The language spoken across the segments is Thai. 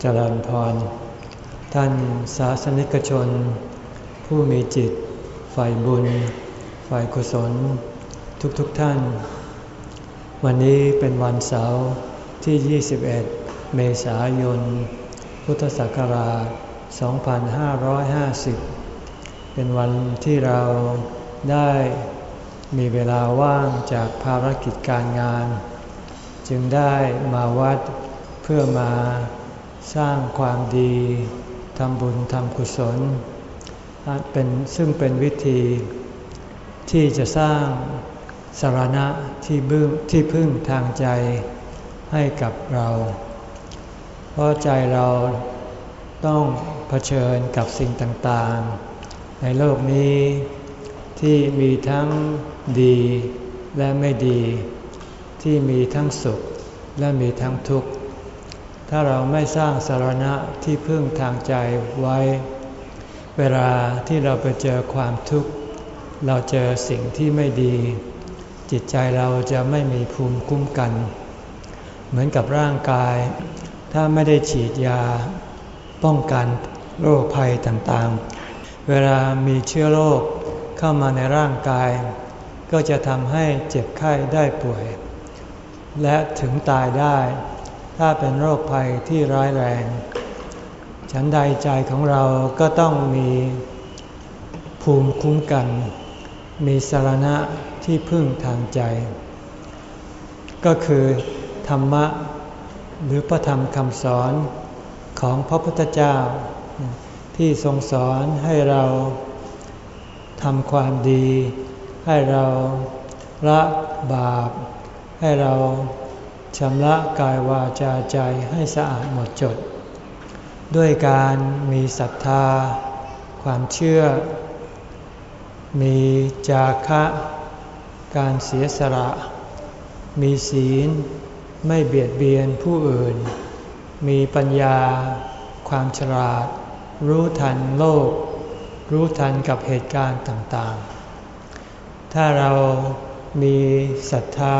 เจริญพร ท่านศาสนิกชน ผู้มีจิตฝ่ายบุญ ฝ่ายกุศล ทุกๆทท่าน วันนี้เป็นวันเสาร์ที่ 21 เมษายน พุทธศักราช 2550 เป็นวันที่เราได้มีเวลาว่างจากภารกิจการงาน จึงได้มาวัดเพื่อมา สร้างความดีทำบุญทำกุศลเป็นซึ่งเป็นวิธีที่จะสร้างสารณะที่บึ้งที่พึ่งทางใจให้กับเรา เพราะใจเราต้องเผชิญกับสิ่งต่างๆ ในโลกนี้ที่มีทั้งดีและไม่ดี ที่มีทั้งสุขและมีทั้งทุกข์ ถ้าเราไม่สร้างสารณะที่พึ่งทางใจไว้ เวลาที่เราไปเจอความทุกข์ เราเจอสิ่งที่ไม่ดี จิตใจเราจะไม่มีภูมิคุ้มกัน เหมือนกับร่างกาย ถ้าไม่ได้ฉีดยา ป้องกันโรคภัยต่างๆ เวลามีเชื้อโรคเข้ามาในร่างกาย ก็จะทำให้เจ็บไข้ได้ป่วย และถึงตายได้ ถ้าเป็นโรคภัยที่ร้ายแรง ฉันใดใจของเราก็ต้องมีภูมิคุ้มกัน มีสารณะที่พึ่งทางใจ ก็คือธรรมะหรือพระธรรมคำสอนของพระพุทธเจ้า ที่ทรงสอนให้เราทำความดี ให้เราละบาป ให้เรา ชำระกายวาจาใจให้สะอาดหมดจด ด้วยการมีศรัทธา ความเชื่อ มีจาคะ การเสียสละ มีศีล ไม่เบียดเบียนผู้อื่น มีปัญญา ความฉลาด รู้ทันโลก รู้ทันกับเหตุการณ์ต่างๆ ถ้าเรามีศรัทธา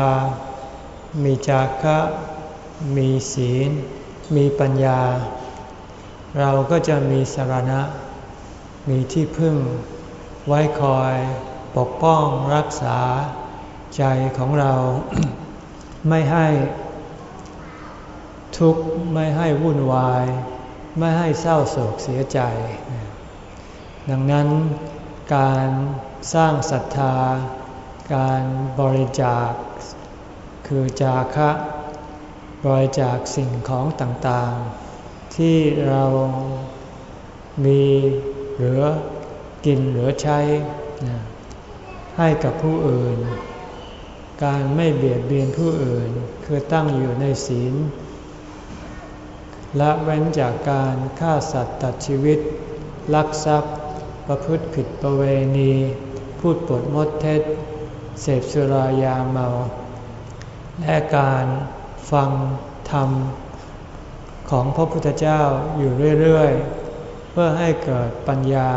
มีจาคะมีศีล มีปัญญา เราก็จะมีสารณะ มีที่พึ่ง ไว้คอยปกป้องรักษาใจของเรา ไม่ให้ทุกข์ไม่ให้วุ่นวาย ไม่ให้เศร้าโศกเสียใจ ดังนั้นการสร้างศรัทธา การบริจาค คือจาคะบริจาคสิ่งของต่างๆ ที่เรามีเหลือกินเหลือใช้ ให้กับผู้อื่น การไม่เบียดเบียนผู้อื่นคือตั้งอยู่ในศีลละเว้นจากการฆ่าสัตว์ตัดชีวิต ลักทรัพย์ ประพฤติผิดประเวณี พูดปดมดเท็จ เสพสุรายาเมา และการฟังธรรมของพระพุทธเจ้าอยู่เรื่อยๆ เพื่อให้เกิดปัญญา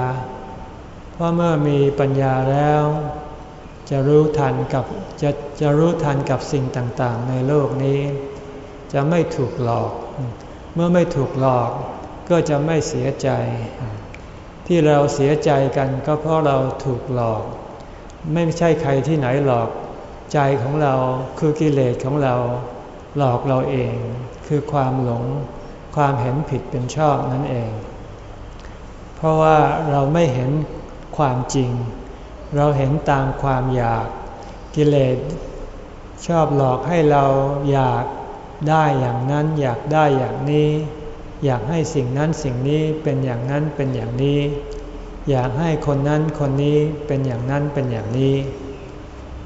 เพราะเมื่อมีปัญญาแล้ว จะรู้ทันกับจะจะรู้ทันกับสิ่งต่างๆ ในโลกนี้ จะไม่ถูกหลอก เมื่อไม่ถูกหลอกก็จะไม่เสียใจ ที่เราเสียใจกันก็เพราะเราถูกหลอก ไม่ใช่ใครที่ไหนหลอก ใจของเราคือกิเลสของเราหลอกเราเอง คือความหลง ความเห็นผิดเป็นชอบนั่นเอง เพราะว่าเราไม่เห็นความจริง เราเห็นตามความอยาก กิเลสชอบหลอกให้เราอยากได้อย่างนั้น อยากได้อย่างนี้ อยากให้สิ่งนั้นสิ่งนี้เป็นอย่างนั้นเป็นอย่างนี้ อยากให้คนนั้นคนนี้เป็นอย่างนั้นเป็นอย่างนี้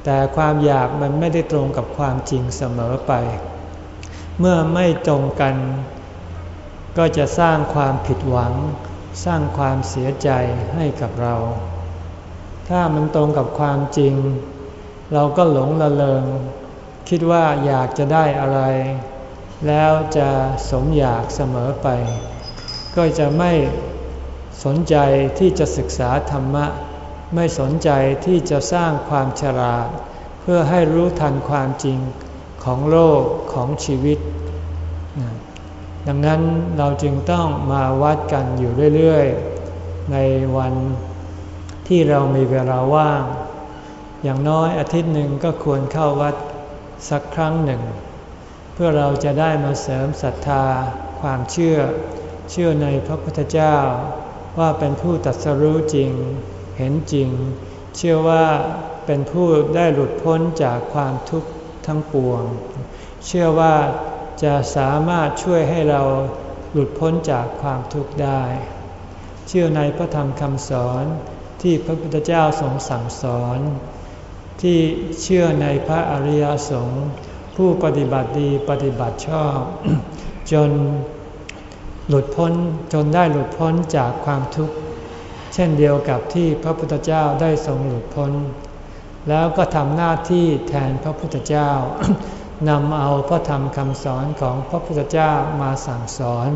แต่ความอยากมันไม่ได้ตรงกับความจริงเสมอไป เมื่อไม่ตรงกัน ก็จะสร้างความผิดหวัง สร้างความเสียใจให้กับเรา ถ้ามันตรงกับความจริง เราก็หลงละเลง คิดว่าอยากจะได้อะไร แล้วจะสมอยากเสมอไป ก็จะไม่สนใจที่จะศึกษาธรรมะ ไม่สนใจที่จะสร้างความฉลาด เพื่อให้รู้ทันความจริงของโลกของชีวิต ดังนั้นเราจึงต้องมาวัดกันอยู่เรื่อยๆ ในวันที่เรามีเวลาว่าง อย่างน้อยอาทิตย์หนึ่งก็ควรเข้าวัดสักครั้งหนึ่ง เพื่อเราจะได้มาเสริมศรัทธา ความเชื่อ เชื่อในพระพุทธเจ้าว่าเป็นผู้ตัดสรู้จริง เห็นจริง เชื่อว่าเป็นผู้ได้หลุดพ้นจากความทุกข์ทั้งปวง เชื่อว่าจะสามารถช่วยให้เราหลุดพ้นจากความทุกข์ได้ เชื่อในพระธรรมคำสอนที่พระพุทธเจ้าทรงสั่งสอน ที่เชื่อในพระอริยสงฆ์ผู้ปฏิบัติดีปฏิบัติชอบ จนหลุดพ้นจนได้หลุดพ้นจากความทุกข์ เช่นเดียวกับที่พระพุทธเจ้าได้ทรงหลุดพ้น แล้วก็ทำหน้าที่แทนพระพุทธเจ้านำเอาพระธรรมคำสอนของพระพุทธเจ้ามาสั่งสอน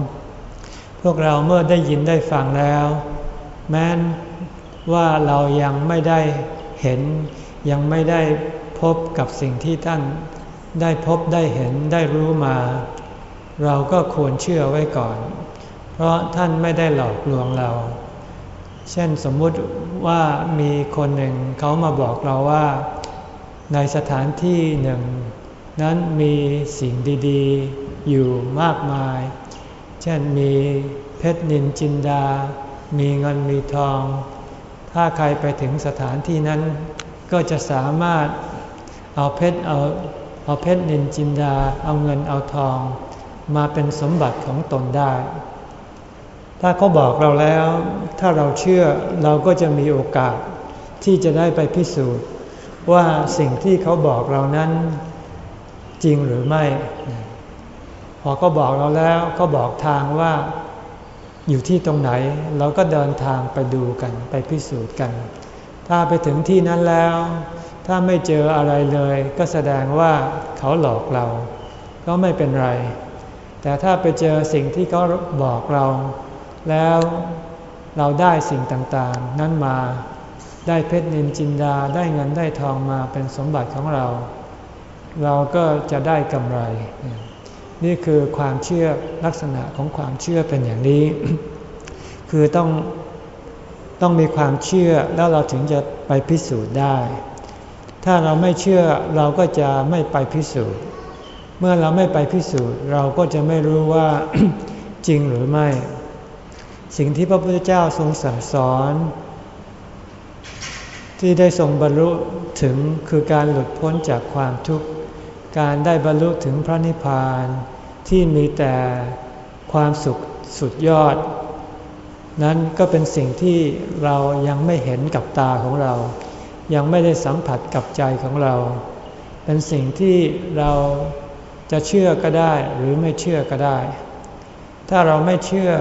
พวกเราเมื่อได้ยินได้ฟังแล้ว แม้นว่าเรายังไม่ได้เห็น ยังไม่ได้พบกับสิ่งที่ท่านได้พบได้เห็นได้รู้มา เราก็ควรเชื่อไว้ก่อน เพราะท่านไม่ได้หลอกลวงเรา เช่นสมมุติว่ามีคนหนึ่งเขามาบอกเราว่า ในสถานที่หนึ่ง นั้นมีสิ่งดีๆ อยู่มากมาย เช่นมีเพชรนินจินดา มีเงินมีทอง ถ้าใครไปถึงสถานที่นั้น ก็จะสามารถเอาเพชรเอาเอาเพชรนินจินดา เอาเงินเอาทอง มาเป็นสมบัติของตนได้ ถ้าเขาบอกเราแล้ว ถ้าเราเชื่อเราก็จะมีโอกาสที่จะได้ไปพิสูจน์ ว่าสิ่งที่เขาบอกเรานั้นจริงหรือไม่ พอก็บอกเราแล้วก็บอกทางว่าอยู่ที่ตรงไหน เราก็เดินทางไปดูกันไปพิสูจน์กัน ถ้าไปถึงที่นั้นแล้ว ถ้าไม่เจออะไรเลย ก็แสดงว่าเขาหลอกเรา ก็ไม่เป็นไร แต่ถ้าไปเจอสิ่งที่เขาบอกเรา แล้วเราได้สิ่งต่างๆ นั้นมาได้เพชรนินจินดาได้เงินได้ทองมาเป็นสมบัติของเรา เราก็จะได้กำไร นี่คือความเชื่อลักษณะของความเชื่อเป็นอย่างนี้ คือต้องต้องมีความเชื่อแล้วเราถึงจะไปพิสูจน์ได้ ถ้าเราไม่เชื่อเราก็จะไม่ไปพิสูจน์ เมื่อเราไม่ไปพิสูจน์ เราก็จะไม่รู้ว่าจริงหรือไม่ สิ่งที่พระพุทธเจ้าทรงสั่งสอน ที่ได้ทรงบรรลุถึงคือการหลุดพ้นจากความทุกข์ การได้บรรลุถึงพระนิพพาน ที่มีแต่ความสุขสุดยอด นั้นก็เป็นสิ่งที่เรายังไม่เห็นกับตาของเรา ยังไม่ได้สัมผัสกับใจของเรา เป็นสิ่งที่เราจะเชื่อก็ได้หรือไม่เชื่อก็ได้ ถ้าเราไม่เชื่อ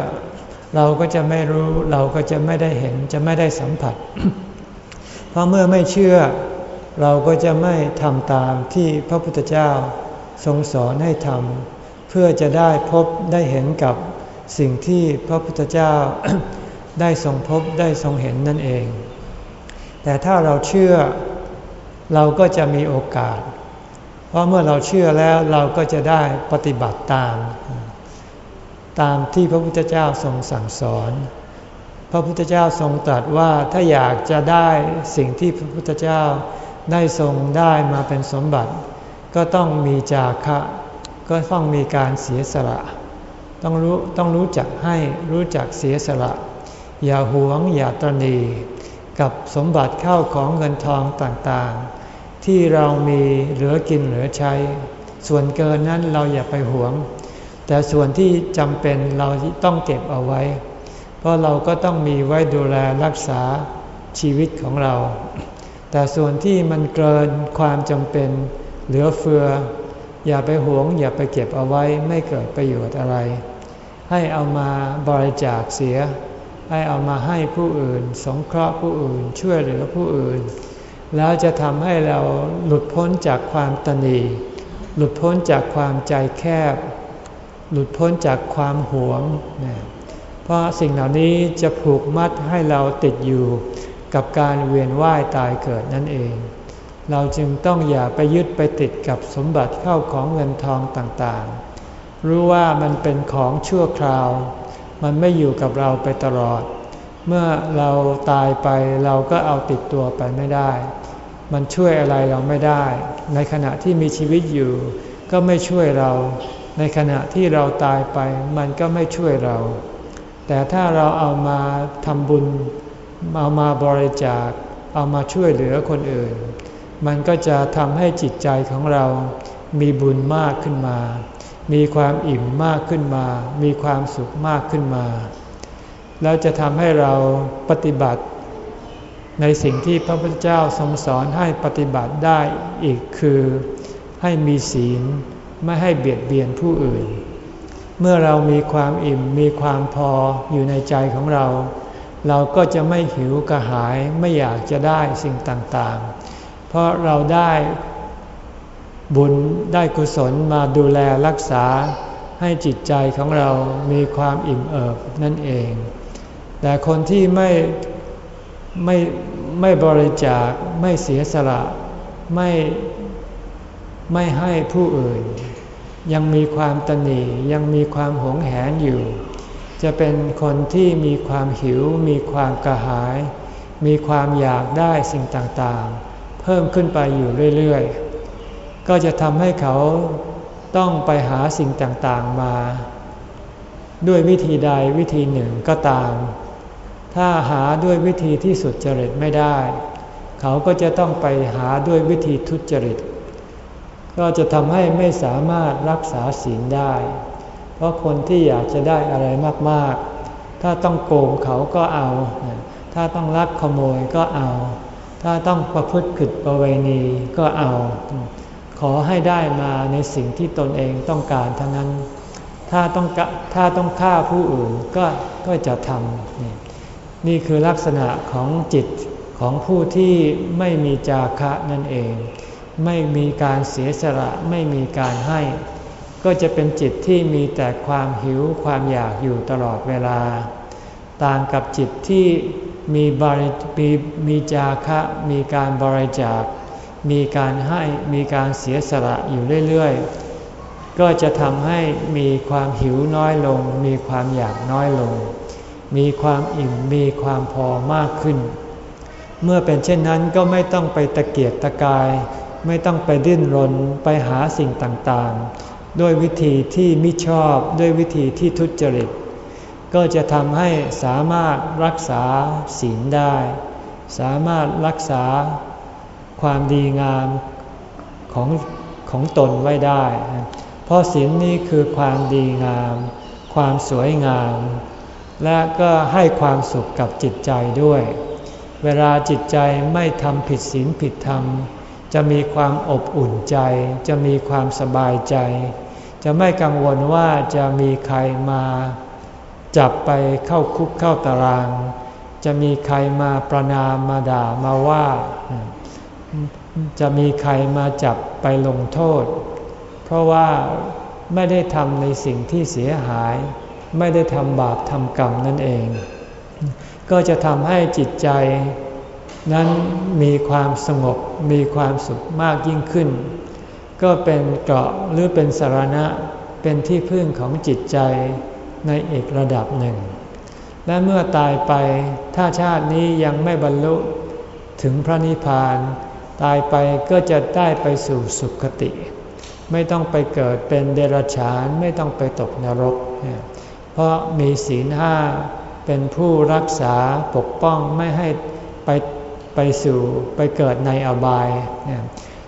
เราก็จะไม่รู้เราก็จะไม่ได้เห็นจะไม่ได้สัมผัส เพราะเมื่อไม่เชื่อ เราก็จะไม่ทำตามที่พระพุทธเจ้าทรงสอนให้ทำเพื่อจะได้พบได้เห็นกับสิ่งที่พระพุทธเจ้าได้ทรงพบได้ทรงเห็นนั่นเอง แต่ถ้าเราเชื่อเราก็จะมีโอกาส เพราะเมื่อเราเชื่อแล้วเราก็จะได้ปฏิบัติตาม ตามที่พระพุทธเจ้าทรงสั่งสอน พระพุทธเจ้าทรงตรัสว่าถ้าอยากจะได้สิ่งที่พระพุทธเจ้าได้ทรงได้มาเป็นสมบัติ ก็ต้องมีจาคะ ก็ต้องมีการเสียสละ ต้องรู้ต้องรู้จักให้รู้จักเสียสละ อย่าหวงอย่าตรณีกับสมบัติเข้าของเงินทองต่างๆ ที่เรามีเหลือกินเหลือใช้ ส่วนเกินนั้นเราอย่าไปหวง แต่ส่วนที่จำเป็นเราต้องเก็บเอาไว้ เพราะเราก็ต้องมีไว้ดูแลรักษาชีวิตของเรา แต่ส่วนที่มันเกินความจำเป็น เหลือเฟือ อย่าไปหวง อย่าไปเก็บเอาไว้ไม่เกิดประโยชน์อะไร ให้เอามาบริจาคเสีย ให้เอามาให้ผู้อื่น สงเคราะห์ผู้อื่น ช่วยเหลือผู้อื่น แล้วจะทำให้เราหลุดพ้นจากความตนีหลุดพ้นจากความใจแคบ หลุดพ้นจากความหวง เพราะสิ่งเหล่านี้จะผูกมัดให้เราติดอยู่กับการเวียนว่ายตายเกิดนั่นเอง เราจึงต้องอย่าไปยึดไปติดกับสมบัติเข้าของเงินทองต่างๆ รู้ว่ามันเป็นของชั่วคราว มันไม่อยู่กับเราไปตลอด เมื่อเราตายไปเราก็เอาติดตัวไปไม่ได้ มันช่วยอะไรเราไม่ได้ ในขณะที่มีชีวิตอยู่ ก็ไม่ช่วยเรา ในขณะที่เราตายไปมันก็ไม่ช่วยเรา แต่ถ้าเราเอามาทำบุญเอามาบริจาค เอามาช่วยเหลือคนอื่น มันก็จะทำให้จิตใจของเรามีบุญมากขึ้นมา มีความอิ่มมากขึ้นมา มีความสุขมากขึ้นมา แล้วจะทำให้เราปฏิบัติ ในสิ่งที่พระพุทธเจ้าทรงสอนให้ปฏิบัติได้อีกคือให้มีศีล ไม่ให้เบียดเบียนผู้อื่น เมื่อเรามีความอิ่มมีความพออยู่ในใจของเรา เราก็จะไม่หิวกระหายไม่อยากจะได้สิ่งต่างๆ เพราะเราได้บุญได้กุศลมาดูแลรักษาให้จิตใจของเรามีความอิ่มเอิบนั่นเอง แต่คนที่ไม่ไม่ไม่บริจาคไม่เสียสละ ไม่ ไม่ให้ผู้อื่น ยังมีความตนียังมีความหงแหนอยู่ จะเป็นคนที่มีความหิว มีความกระหาย มีความอยากได้สิ่งต่างๆ เพิ่มขึ้นไปอยู่เรื่อยๆ ก็จะทำให้เขาต้องไปหาสิ่งต่างๆมา ด้วยวิธีใดวิธีหนึ่งก็ตาม ถ้าหาด้วยวิธีที่สุดจริตไม่ได้ เขาก็จะต้องไปหาด้วยวิธีทุจริต ก็จะทำให้ไม่สามารถรักษาศีลได้ เพราะคนที่อยากจะได้อะไรมากๆ ถ้าต้องโกงเขาก็เอา ถ้าต้องลักขโมยก็เอา ถ้าต้องประพฤติผิดประเวณีก็เอา ขอให้ได้มาในสิ่งที่ตนเองต้องการทั้งนั้น ถ้าต้องถ้าต้องฆ่าผู้อื่นก็ก็จะทำนี่นี่คือลักษณะของจิตของผู้ที่ไม่มีจาคะนั่นเอง ไม่มีการเสียสละไม่มีการให้ ก็จะเป็นจิตที่มีแต่ความหิวความอยากอยู่ตลอดเวลา ต่างกับจิตที่มีบริมีมีจาคะ มีการบริจาค มีการให้มีการเสียสละอยู่เรื่อยๆ ก็จะทำให้มีความหิวน้อยลง มีความอยากน้อยลง มีความอิ่มมีความพอมากขึ้น เมื่อเป็นเช่นนั้นก็ไม่ต้องไปตะเกียกตะกาย ไม่ต้องไปดิ้นรนไปหาสิ่งต่างๆ ด้วยวิธีที่มิชอบด้วยวิธีที่ทุจริต ก็จะทำให้สามารถรักษาศีลได้ สามารถรักษาความดีงามของของตนไว้ได้ เพราะศีลนี้คือความดีงาม ความสวยงาม และก็ให้ความสุขกับจิตใจด้วย เวลาจิตใจไม่ทำผิดศีลผิดธรรม จะมีความอบอุ่นใจ จะมีความสบายใจ จะไม่กังวลว่าจะมีใครมาจับไปเข้าคุกเข้าตาราง จะมีใครมาประนามมาด่ามาว่า จะมีใครมาจับไปลงโทษ เพราะว่าไม่ได้ทำในสิ่งที่เสียหาย ไม่ได้ทำบาปทำกรรมนั่นเอง ก็จะทำให้จิตใจ นั้นมีความสงบมีความสุขมากยิ่งขึ้น ก็เป็นเกราะหรือเป็นสารณะเป็นที่พึ่งของจิตใจในอีกระดับหนึ่ง และเมื่อตายไปถ้าชาตินี้ยังไม่บรรลุถึงพระนิพพาน ตายไปก็จะได้ไปสู่สุคติ ไม่ต้องไปเกิดเป็นเดรัจฉานไม่ต้องไปตกนรก เพราะมีศีลห้าเป็นผู้รักษาปกป้องไม่ให้ไป ไปสู่ไปเกิดในอบาย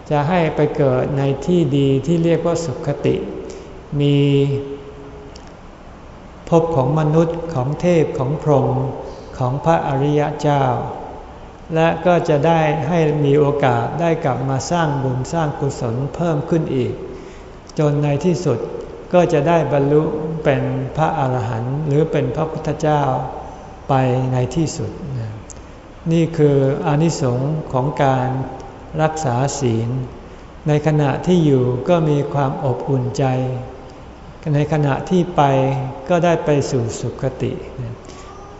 จะให้ไปเกิดในที่ดีที่เรียกว่าสุขติ มีภพของมนุษย์ของเทพของพรหมของพระอริยเจ้า และก็จะได้ให้มีโอกาสได้กลับมาสร้างบุญสร้างกุศลเพิ่มขึ้นอีก จนในที่สุดก็จะได้บรรลุเป็นพระอาหารหันต์หรือเป็นพระพุทธเจ้าไปในที่สุด นี่คืออนิสงค์ของการรักษาศีล ในขณะที่อยู่ก็มีความอบอุ่นใจ ในขณะที่ไปก็ได้ไปสู่สุคติ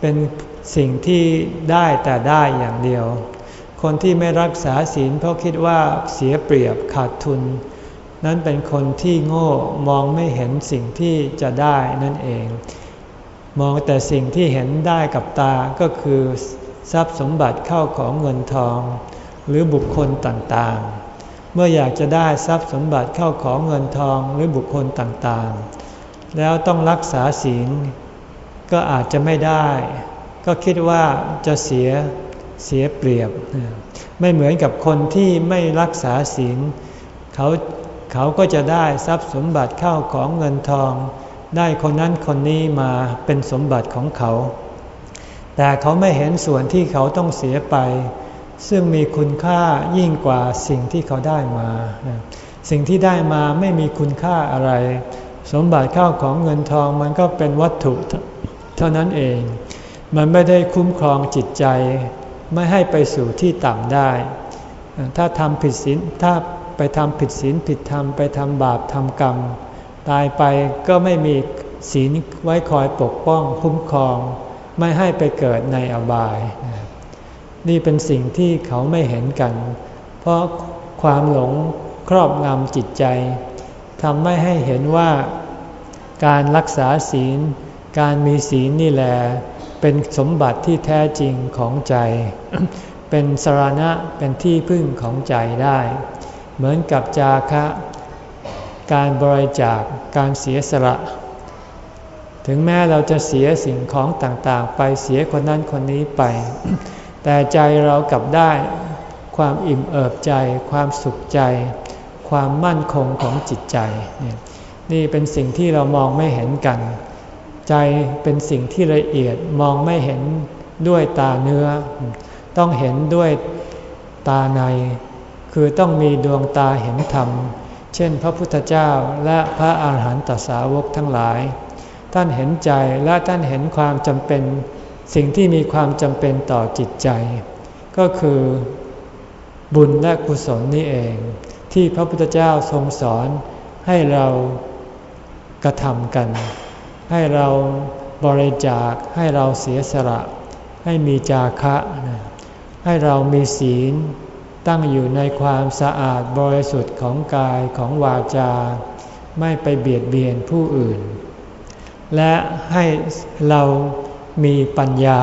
เป็นสิ่งที่ได้แต่ได้อย่างเดียว คนที่ไม่รักษาศีลเพราะคิดว่าเสียเปรียบขาดทุน นั้นเป็นคนที่โง่มองไม่เห็นสิ่งที่จะได้นั่นเอง มองแต่สิ่งที่เห็นได้กับตาก็คือ ทรัพย์สมบัติเข้าของเงินทอง หรือบุคคลต่างๆ เมื่ออยากจะได้ทรัพย์สมบัติเข้าของเงินทองหรือบุคคลต่างๆ แล้วต้องรักษาศีลก็อาจจะไม่ได้ ก็คิดว่าจะเสียเสียเปรียบ ไม่เหมือนกับคนที่ไม่รักษาศีลเขาเขาก็จะได้ทรัพย์สมบัติเข้าของเงินทอง ได้คนนั้นคนนี้มาเป็นสมบัติของเขา แต่เขาไม่เห็นส่วนที่เขาต้องเสียไป ซึ่งมีคุณค่ายิ่งกว่าสิ่งที่เขาได้มา สิ่งที่ได้มาไม่มีคุณค่าอะไร สมบัติเข้าของเงินทองมันก็เป็นวัตถุเท่านั้นเอง มันไม่ได้คุ้มครองจิตใจ ไม่ให้ไปสู่ที่ต่ำได้ ถ้าทำผิดศีลถ้าไปทำผิดศีลผิดธรรมไปทำบาปทำกรรม ตายไปก็ไม่มีศีลไว้คอยปกป้องคุ้มครอง ไม่ให้ไปเกิดในอบาย นี่เป็นสิ่งที่เขาไม่เห็นกัน เพราะความหลงครอบงำจิตใจทำไม่ให้เห็นว่าการรักษาศีล การมีศีลนี่แหละเป็นสมบัติที่แท้จริงของใจ เป็นสรณะเป็นที่พึ่งของใจได้ เหมือนกับจาคะ การบริจาคการเสียสละ ถึงแม้เราจะเสียสิ่งของต่างๆ ไปเสียคนนั้นคนนี้ไป แต่ใจเรากลับได้ ความอิ่มเอิบใจ ความสุขใจ ความมั่นคงของจิตใจ นี่เป็นสิ่งที่เรามองไม่เห็นกัน ใจเป็นสิ่งที่ละเอียดมองไม่เห็นด้วยตาเนื้อ ต้องเห็นด้วยตาใน คือต้องมีดวงตาเห็นธรรม เช่นพระพุทธเจ้าและพระอาหารหันตสาวกทั้งหลาย ท่านเห็นใจและท่านเห็นความจำเป็น สิ่งที่มีความจำเป็นต่อจิตใจ ก็คือบุญและกุศลนี่เอง ที่พระพุทธเจ้าทรงสอนให้เรากระทำกัน ให้เราบริจาคให้เราเสียสละ ให้มีจาคะ ให้เรามีศีลตั้งอยู่ในความสะอาดบริสุทธิ์ของกายของวาจา ไม่ไปเบียดเบียนผู้อื่น และให้เรามีปัญญา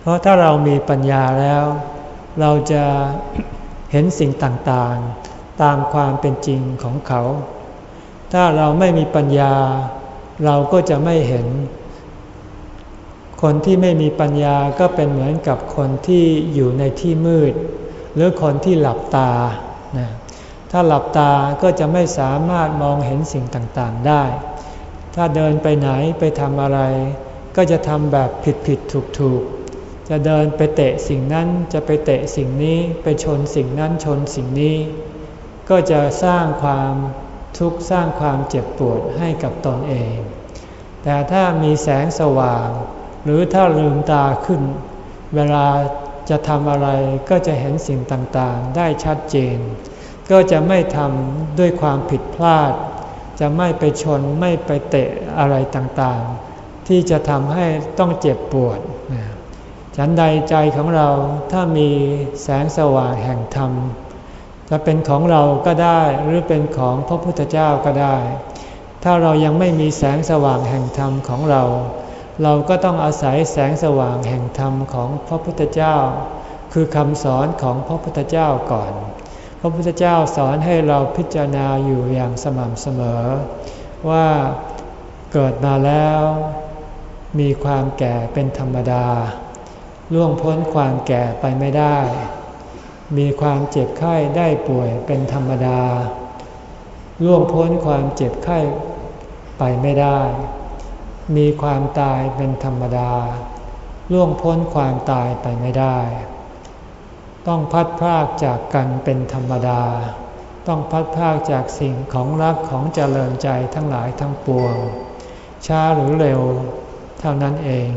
เพราะถ้าเรามีปัญญาแล้ว เราจะเห็นสิ่งต่างๆ ตามความเป็นจริงของเขา ถ้าเราไม่มีปัญญา เราก็จะไม่เห็น คนที่ไม่มีปัญญาก็เป็นเหมือนกับคนที่อยู่ในที่มืด หรือคนที่หลับตานะถ้าหลับตาก็จะไม่สามารถมองเห็นสิ่งต่างๆได้ ถ้าเดินไปไหนไปทำอะไร ก็จะทำแบบผิดผิดถูกถูกจะเดินไปเตะสิ่งนั้นจะไปเตะสิ่งนี้ไปชนสิ่งนั้นชนสิ่งนี้ ก็จะสร้างความทุกข์สร้างความเจ็บปวดให้กับตนเอง แต่ถ้ามีแสงสว่าง หรือถ้าลืมตาขึ้น เวลาจะทำอะไรก็จะเห็นสิ่งต่างๆ ได้ชัดเจน ก็จะไม่ทำด้วยความผิดพลาด จะไม่ไปชนไม่ไปเตะอะไรต่างๆ ที่จะทำให้ต้องเจ็บปวดฉันใดใจของเราถ้ามีแสงสว่างแห่งธรรม จะเป็นของเราก็ได้หรือเป็นของพระพุทธเจ้าก็ได้ ถ้าเรายังไม่มีแสงสว่างแห่งธรรมของเรา เราก็ต้องอาศัยแสงสว่างแห่งธรรมของพระพุทธเจ้า คือคำสอนของพระพุทธเจ้าก่อน พระพุทธเจ้าสอนให้เราพิจารณาอยู่อย่างสม่ำเสมอ ว่าเกิดมาแล้ว มีความแก่เป็นธรรมดา ล่วงพ้นความแก่ไปไม่ได้ มีความเจ็บไข้ได้ป่วยเป็นธรรมดา ล่วงพ้นความเจ็บไข้ไปไม่ได้ มีความตายเป็นธรรมดา ล่วงพ้นความตายไปไม่ได้ ต้องพัดพรากจากกันเป็นธรรมดา ต้องพัดพรากจากสิ่งของรักของเจริญใจทั้งหลายทั้งปวง ช้าหรือเร็ว เท่านั้นเอง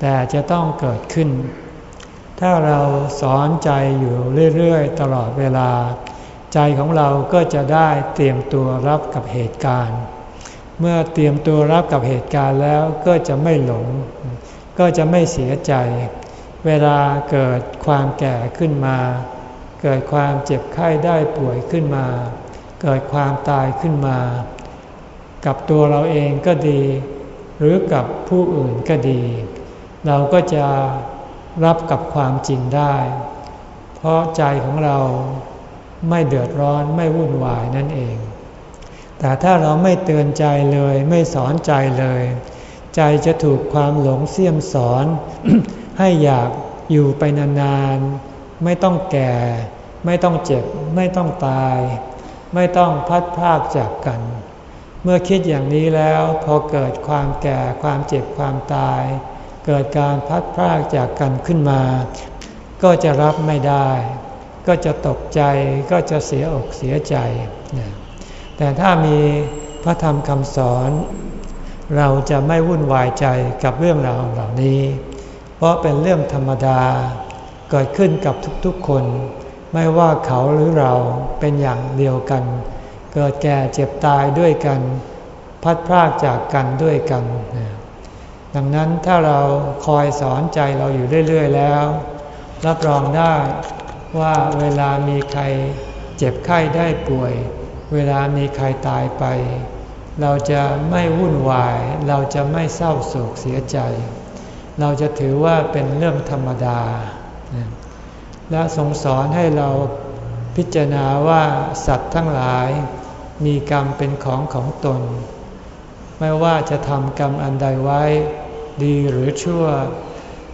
แต่จะต้องเกิดขึ้น ถ้าเราสอนใจอยู่เรื่อยๆ ตลอดเวลา ใจของเราก็จะได้เตรียมตัวรับกับเหตุการณ์ เมื่อเตรียมตัวรับกับเหตุการณ์แล้วก็จะไม่หลง ก็จะไม่เสียใจ เวลาเกิดความแก่ขึ้นมา เกิดความเจ็บไข้ได้ป่วยขึ้นมา เกิดความตายขึ้นมา กับตัวเราเองก็ดี หรือกับผู้อื่นก็ดี เราก็จะรับกับความจริงได้ เพราะใจของเราไม่เดือดร้อนไม่วุ่นวายนั่นเอง แต่ถ้าเราไม่เตือนใจเลยไม่สอนใจเลย ใจจะถูกความหลงเสียมสอน ให้อยากอยู่ไปนานๆ ไม่ต้องแก่ ไม่ต้องเจ็บ ไม่ต้องตาย ไม่ต้องพัดพากจากกัน เมื่อคิดอย่างนี้แล้วพอเกิดความแก่ความเจ็บความตาย เกิดการพัดพากจากกันขึ้นมา ก็จะรับไม่ได้ ก็จะตกใจก็จะเสียอกเสียใจ แต่ถ้ามีพระธรรมคำสอน เราจะไม่วุ่นวายใจกับเรื่องราวเหล่านี้ เพราะเป็นเรื่องธรรมดา เกิดขึ้นกับทุกๆคน ไม่ว่าเขาหรือเราเป็นอย่างเดียวกัน เกิดแก่เจ็บตายด้วยกัน พัดพรากจากกันด้วยกัน ดังนั้นถ้าเราคอยสอนใจเราอยู่เรื่อย ๆ แล้ว รับรองได้ว่าเวลามีใครเจ็บไข้ได้ป่วย เวลามีใครตายไป เราจะไม่วุ่นวาย เราจะไม่เศร้าโศกเสียใจ เราจะถือว่าเป็นเรื่องธรรมดา และทรงสอนให้เราพิจารณาว่าสัตว์ทั้งหลายมีกรรมเป็นของของตน ไม่ว่าจะทำกรรมอันใดไว้ ดีหรือชั่ว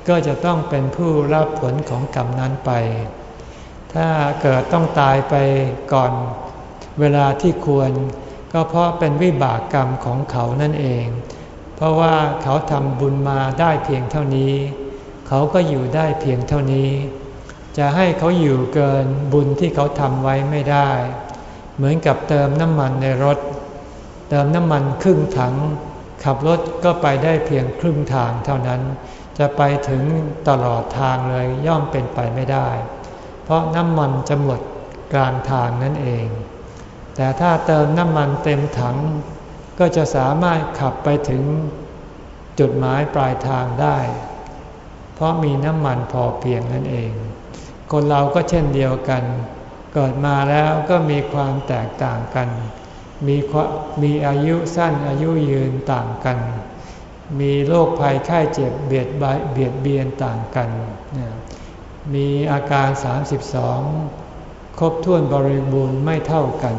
ก็จะต้องเป็นผู้รับผลของกรรมนั้นไป ถ้าเกิดต้องตายไปก่อนเวลาที่ควร ก็เพราะเป็นวิบากกรรมของเขานั่นเอง เพราะว่าเขาทำบุญมาได้เพียงเท่านี้ เขาก็อยู่ได้เพียงเท่านี้ จะให้เขาอยู่เกินบุญที่เขาทำไว้ไม่ได้ เหมือนกับเติมน้ำมันในรถ เติมน้ำมันครึ่งถัง ขับรถก็ไปได้เพียงครึ่งทางเท่านั้น จะไปถึงตลอดทางเลยย่อมเป็นไปไม่ได้ เพราะน้ำมันจะหมดกลางทางนั่นเอง แต่ถ้าเติมน้ำมันเต็มถัง ก็จะสามารถขับไปถึงจุดหมายปลายทางได้ เพราะมีน้ำมันพอเพียงนั่นเอง คนเราก็เช่นเดียวกัน เกิดมาแล้วก็มีความแตกต่างกัน มีมีอายุสั้นอายุยืนต่างกัน มีโรคภัยไข้เจ็บเบียดเบียดเบียนต่างกัน มีอาการ 32 ครบถ้วนบริบูรณ์ไม่เท่ากัน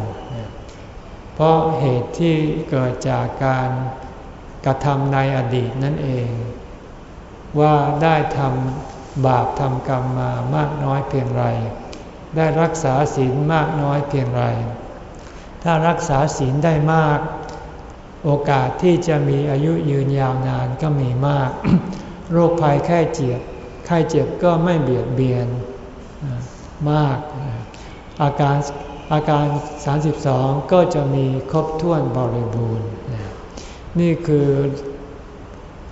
เพราะเหตุที่เกิดจากการกระทำในอดีตนั่นเอง ว่าได้ทำบาปทำกรรมมามากน้อยเพียงไร ได้รักษาศีลมากน้อยเพียงไร ถ้ารักษาศีลได้มาก โอกาสที่จะมีอายุยืนยาวนานก็มีมาก โรคภัยแค่เจียบไข้เจ็บก็ไม่เบียดเบียนมาก อาการ อาการ 32 ก็จะมีครบถ้วนบริบูรณ์ นี่คือ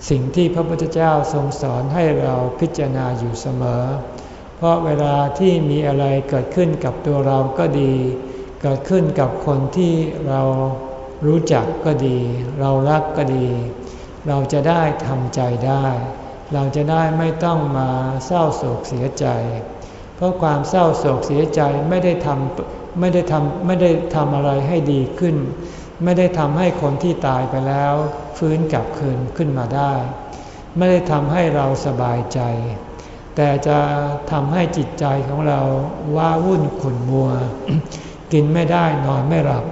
สิ่งที่พระพุทธเจ้าทรงสอนให้เราพิจารณาอยู่เสมอ เพราะเวลาที่มีอะไรเกิดขึ้นกับตัวเราก็ดี เกิดขึ้นกับคนที่เรารู้จักก็ดี เรารักก็ดี เราจะได้ทำใจได้ เราจะได้ไม่ต้องมาเศร้าโศกเสียใจ เพราะความเศร้าโศกเสียใจไม่ได้ทำไม่ได้ทำไม่ได้ทำอะไรให้ดีขึ้น ไม่ได้ทำให้คนที่ตายไปแล้ว ฟื้นกลับคืนขึ้นมาได้ ไม่ได้ทำให้เราสบายใจ แต่จะทำให้จิตใจของเราว้าวุ่นขุ่นมัว กินไม่ได้นอนไม่หลับ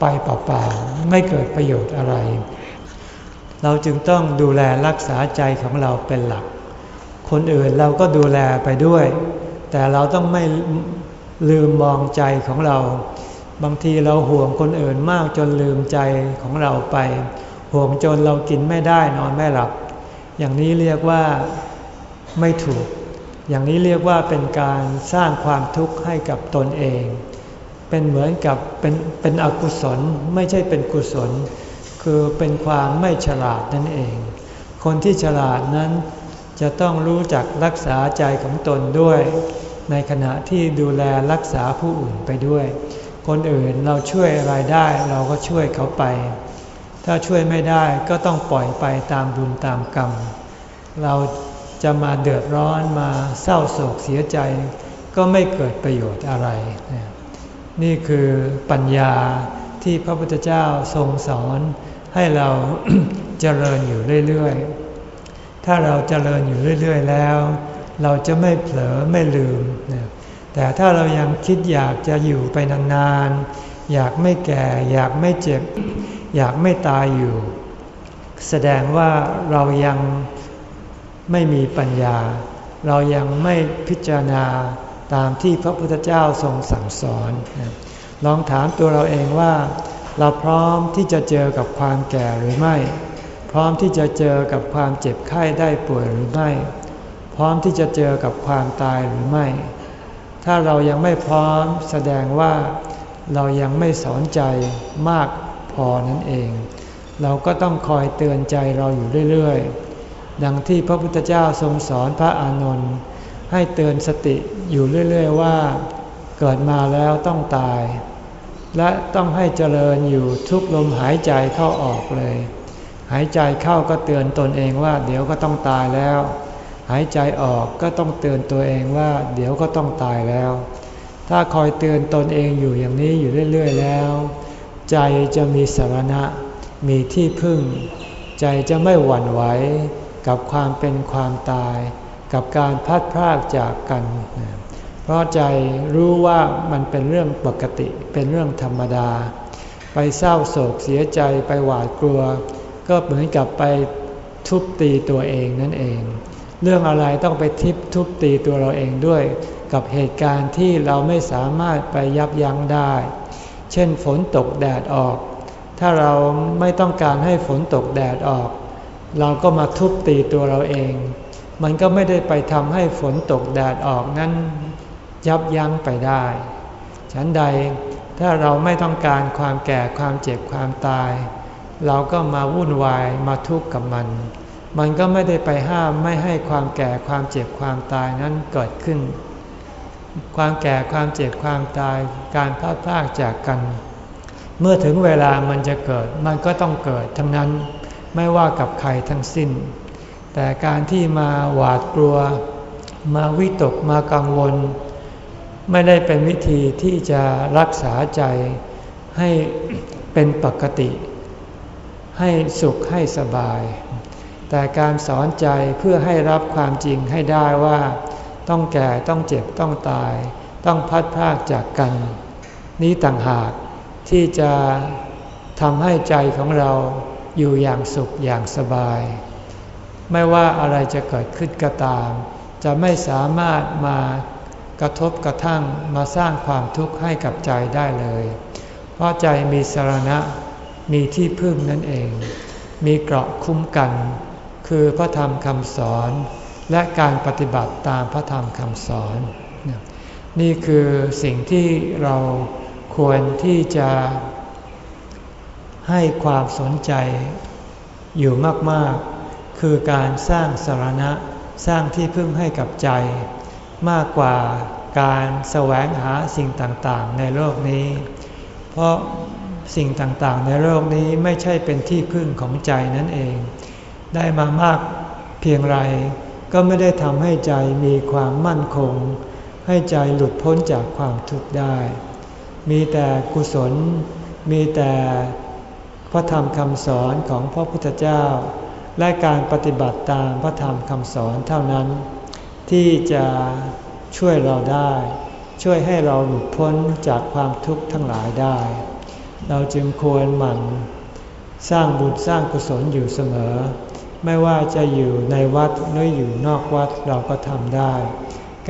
ไปเปล่าๆไม่เกิดประโยชน์อะไร เราจึงต้องดูแลรักษาใจของเราเป็นหลัก คนอื่นเราก็ดูแลไปด้วย แต่เราต้องไม่ลืมมองใจของเรา บางทีเราห่วงคนอื่นมากจนลืมใจของเราไป ห่วงจนเรากินไม่ได้นอนไม่หลับ อย่างนี้เรียกว่าไม่ถูก อย่างนี้เรียกว่าเป็นการสร้างความทุกข์ให้กับตนเอง เป็นเหมือนกับเป็นเป็นอกุศลไม่ใช่เป็นกุศล คือเป็นความไม่ฉลาดนั่นเอง คนที่ฉลาดนั้นจะต้องรู้จักรักษาใจของตนด้วย ในขณะที่ดูแลรักษาผู้อื่นไปด้วย คนอื่นเราช่วยอะไรได้เราก็ช่วยเขาไป ถ้าช่วยไม่ได้ก็ต้องปล่อยไปตามบุญตามกรรม เราจะมาเดือดร้อนมาเศร้าโศกเสียใจ ก็ไม่เกิดประโยชน์อะไร นี่คือปัญญาที่พระพุทธเจ้าทรงสอนให้เราเจริญอยู่เรื่อยๆ ถ้าเราเจริญอยู่เรื่อยๆ แล้ว เราจะไม่เผลอไม่ลืม แต่ถ้าเรายังคิดอยากจะอยู่ไปนานๆ อยากไม่แก่ อยากไม่เจ็บ อยากไม่ตายอยู่ แสดงว่าเรายังไม่มีปัญญา เรายังไม่พิจารณาตามที่พระพุทธเจ้าทรงสั่งสอน ลองถามตัวเราเองว่าเราพร้อมที่จะเจอกับความแก่หรือไม่ พร้อมที่จะเจอกับความเจ็บไข้ได้ป่วยหรือไม่ พร้อมที่จะเจอกับความตายหรือไม่ ถ้าเรายังไม่พร้อมแสดงว่าเรายังไม่สอนใจมากพอนั่นเอง เราก็ต้องคอยเตือนใจเราอยู่เรื่อยๆ ดังที่พระพุทธเจ้าทรงสอนพระอานนท์ให้เตือนสติอยู่เรื่อยๆว่า เกิดมาแล้วต้องตาย และต้องให้เจริญอยู่ทุกลมหายใจเข้าออกเลย หายใจเข้าก็เตือนตนเองว่าเดี๋ยวก็ต้องตายแล้ว หายใจออกก็ต้องเตือนตัวเองว่า เดี๋ยวก็ต้องตายแล้ว ถ้าคอยเตือนตนเองอยู่อย่างนี้อยู่เรื่อย ๆ แล้ว ใจจะมีสารณะ มีที่พึ่ง ใจจะไม่หวั่นไหวกับความเป็นความตาย กับการพัดพรากจากกัน เพราะใจรู้ว่ามันเป็นเรื่องปกติ เป็นเรื่องธรรมดา ไปเศร้าโศกเสียใจไปหวาดกลัว ก็เหมือนกับไปทุบตีตัวเองนั่นเอง เรื่องอะไรต้องไปทิบทุบตีตัวเราเองด้วย กับเหตุการณ์ที่เราไม่สามารถไปยับยั้งได้ เช่นฝนตกแดดออก ถ้าเราไม่ต้องการให้ฝนตกแดดออก เราก็มาทุบตีตัวเราเอง มันก็ไม่ได้ไปทำให้ฝนตกแดดออกนั้น ยับยั้งไปได้ ฉันใดถ้าเราไม่ต้องการความแก่ความเจ็บความตาย เราก็มาวุ่นวายมาทุกข์กับมัน มันก็ไม่ได้ไปห้ามไม่ให้ความแก่ความเจ็บความตายนั้นเกิดขึ้น ความแก่ความเจ็บความตายการพลาดพลาดจากกัน เมื่อถึงเวลามันจะเกิดมันก็ต้องเกิดทั้งนั้นไม่ว่ากับใครทั้งสิ้น แต่การที่มาหวาดกลัว มาวิตกมากังวล ไม่ได้เป็นวิธีที่จะรักษาใจให้เป็นปกติ ให้สุขให้สบาย แต่การสอนใจเพื่อให้รับความจริงให้ได้ว่า ต้องแก่ต้องเจ็บต้องตาย ต้องพัดพากจากกัน นี้ต่างหากที่จะทำให้ใจของเราอยู่อย่างสุขอย่างสบาย ไม่ว่าอะไรจะเกิดขึ้นก็ตาม จะไม่สามารถมากระทบกระทั่งมาสร้างความทุกข์ให้กับใจได้เลย เพราะใจมีสารณะมีที่พึ่งนั่นเอง มีเกราะคุ้มกัน คือพระธรรมคำสอนและการปฏิบัติตามพระธรรมคำสอน นี่คือสิ่งที่เราควรที่จะให้ความสนใจอยู่มาก ๆ คือการสร้างสารณะสร้างที่พึ่งให้กับใจ มากกว่าการแสวงหาสิ่งต่างๆ ในโลกนี้ เพราะสิ่งต่างๆ ในโลกนี้ไม่ใช่เป็นที่พึ่งของใจนั่นเอง ได้มามากเพียงไร ก็ไม่ได้ทำให้ใจมีความมั่นคง ให้ใจหลุดพ้นจากความทุกข์ได้ มีแต่กุศล มีแต่พระธรรมคำสอนของพระพุทธเจ้า และการปฏิบัติตามพระธรรมคำสอนเท่านั้น ที่จะช่วยเราได้ ช่วยให้เราหลุดพ้นจากความทุกข์ทั้งหลายได้ เราจึงควรหมั่นสร้างบุญสร้างกุศลอยู่เสมอ ไม่ว่าจะอยู่ในวัดหรืออยู่นอกวัดเราก็ทำได้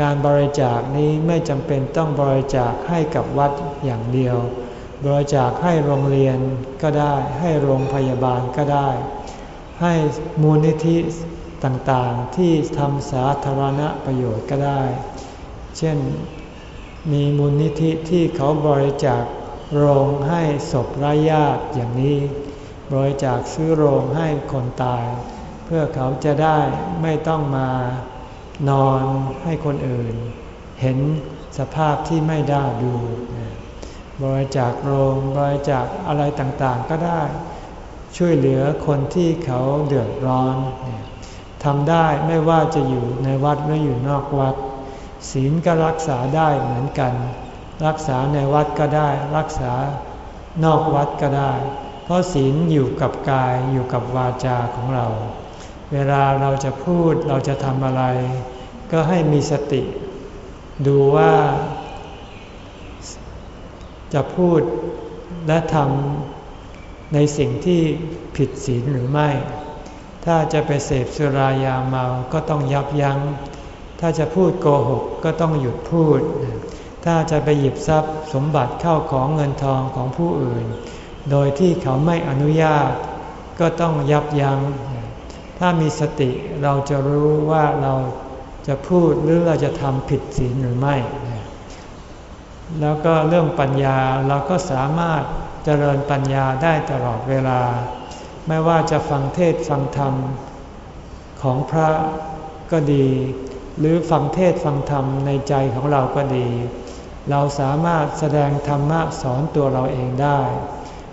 การบริจาคนี้ไม่จำเป็นต้องบริจาคให้กับวัดอย่างเดียว บริจาคให้โรงเรียนก็ได้ ให้โรงพยาบาลก็ได้ ให้มูลนิธิต่างๆ ที่ทำสาธารณประโยชน์ก็ได้ เช่น มีมูลนิธิที่เขาบริจาคโรงให้ศพไร้ญาติอย่างนี้ บริจาคซื้อโรงให้คนตาย พื่อเขาจะได้ไม่ต้องมานอนให้คนอื่น เห็นสภาพที่ไม่ได้ดู บริจาคโรงบริจาคอะไรต่างๆก็ได้ ช่วยเหลือคนที่เขาเดือดร้อนทำได้ไม่ว่าจะอยู่ในวัดหรืออยู่นอกวัด ศีลก็รักษาได้เหมือนกัน รักษาในวัดก็ได้ รักษานอกวัดก็ได้ เพราะศีลอยู่กับกายอยู่กับวาจาของเรา เวลาเราจะพูดเราจะทำอะไร ก็ให้มีสติ ดูว่า จะพูดและทำในสิ่งที่ผิดศีลหรือไม่ ถ้าจะไปเสพสุรายาเมาก็ต้องยับยัง้ง ถ้าจะพูดโกหกก็ต้องหยุดพูด ถ้าจะไปหยิบทรัพย์สมบัติเข้าของเงินทองของผู้อื่น โดยที่เขาไม่อนุญาตก็ต้องยับยัง้ง ถ้ามีสติเราจะรู้ว่าเราจะพูดหรือเราจะทำผิดศีลหรือไม่ แล้วก็เรื่องปัญญาเราก็สามารถเจริญปัญญาได้ตลอดเวลา ไม่ว่าจะฟังเทศฟังธรรมของพระก็ดี หรือฟังเทศฟังธรรมในใจของเราก็ดี เราสามารถแสดงธรรมะสอนตัวเราเองได้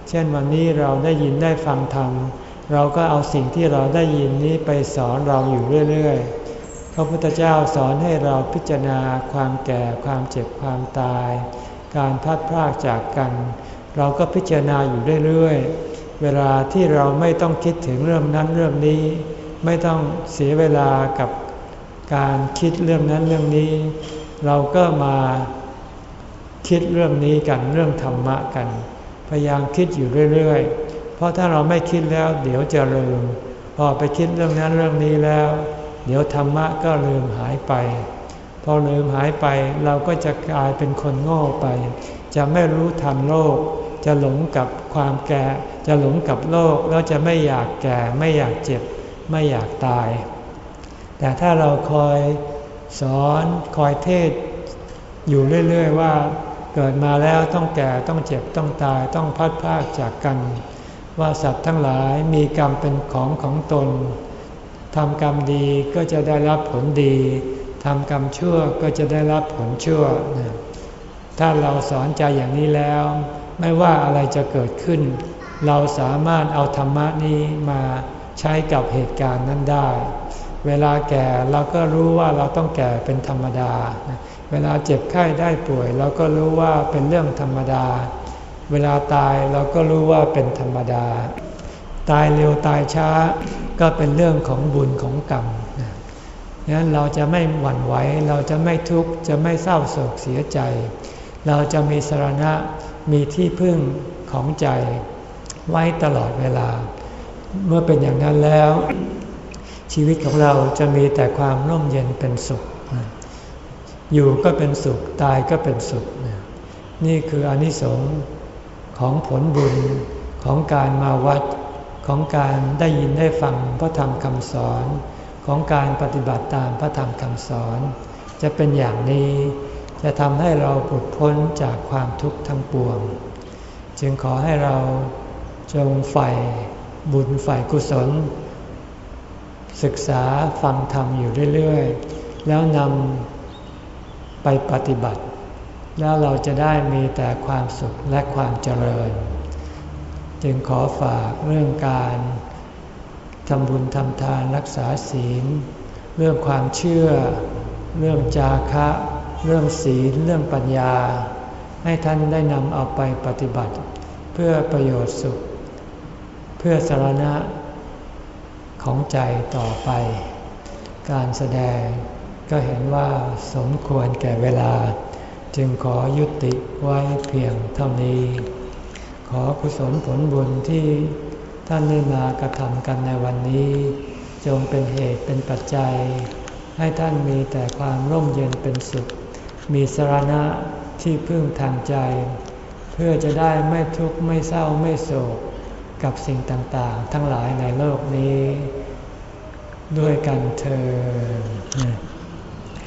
เช่นวันนี้เราได้ยินได้ฟังธรรม เราก็เอาสิ่งที่เราได้ยินนี้ไปสอนเราอยู่เรื่อยๆ พระพุทธเจ้าสอนให้เราพิจารณาความแก่ความเจ็บความตาย การพัดพรากจากกัน เราก็พิจารณาอยู่เรื่อยๆ เวลาที่เราไม่ต้องคิดถึงเรื่องนั้นเรื่องนี้ ไม่ต้องเสียเวลากับการคิดเรื่องนั้นเรื่องนี้ เราก็มาคิดเรื่องนี้กันเรื่องธรรมะกัน พยายามคิดอยู่เรื่อยๆ เพราะถ้าเราไม่คิดแล้วเดี๋ยวจะลืม พอไปคิดเรื่องนั้นเรื่องนี้แล้ว เดี๋ยวธรรมะก็ลืมหายไป พอลืมหายไปเราก็จะกลายเป็นคนโง่ไป จะไม่รู้ทันโลก จะหลงกับความแก่ จะหลงกับโลกแล้วจะไม่อยากแก่ ไม่อยากเจ็บ ไม่อยากตาย แต่ถ้าเราคอยสอนคอยเทศ อยู่เรื่อย ๆ ว่าเกิดมาแล้วต้องแก่ต้องเจ็บต้องตายต้องพัดพากจากกัน ว่าสัตว์ทั้งหลายมีกรรมเป็นของของตนทำกรรมดีก็จะได้รับผลดีทำกรรมชั่วก็จะได้รับผลชั่ว ถ้าเราสอนใจอย่างนี้แล้ว ไม่ว่าอะไรจะเกิดขึ้น เราสามารถเอาธรรมะนี้มาใช้กับเหตุการณ์นั้นได้ เวลาแก่เราก็รู้ว่าเราต้องแก่เป็นธรรมดา เวลาเจ็บไข้ได้ป่วย เราก็รู้ว่าเป็นเรื่องธรรมดา เวลาตายเราก็รู้ว่าเป็นธรรมดา ตายเร็วตายช้าก็เป็นเรื่องของบุญของกรรมงั้นเราจะไม่หวั่นไหวเราจะไม่ทุกข์จะไม่เศร้าโศกเสียใจ เราจะมีสรณะมีที่พึ่งของใจไว้ตลอดเวลา เมื่อเป็นอย่างนั้นแล้ว ชีวิตของเราจะมีแต่ความร่มเย็นเป็นสุข อยู่ก็เป็นสุขตายก็เป็นสุข นี่คืออนิสงส์ ของผลบุญของการมาวัด ของการได้ยินได้ฟังพระธรรมคำสอน ของการปฏิบัติตามพระธรรมคำสอน จะเป็นอย่างนี้ จะทำให้เราปลดพ้นจากความทุกข์ทั้งปวง จึงขอให้เราจงใฝ่บุญใฝ่กุศล ศึกษาฟังธรรมอยู่เรื่อย ๆ แล้วนำไปปฏิบัติ แล้วเราจะได้มีแต่ความสุขและความเจริญ จึงขอฝากเรื่องการทำบุญทำทานรักษาศีล เรื่องความเชื่อ เรื่องจาคะ เรื่องศีล เรื่องปัญญา ให้ท่านได้นำเอาไปปฏิบัติ เพื่อประโยชน์สุข เพื่อสารณะของใจต่อไป การแสดงก็เห็นว่าสมควรแก่เวลา จึงขอยุติไว้เพียงเท่านี้ ขอกุศลผลบุญที่ท่านได้มากระทำกันในวันนี้ จงเป็นเหตุเป็นปัจจัย ให้ท่านมีแต่ความร่มเย็นเป็นสุข มีสรณะที่พึ่งทางใจ เพื่อจะได้ไม่ทุกข์ไม่เศร้าไม่โศกกับสิ่งต่างๆ ทั้งหลายในโลกนี้ ด้วยกันเธอ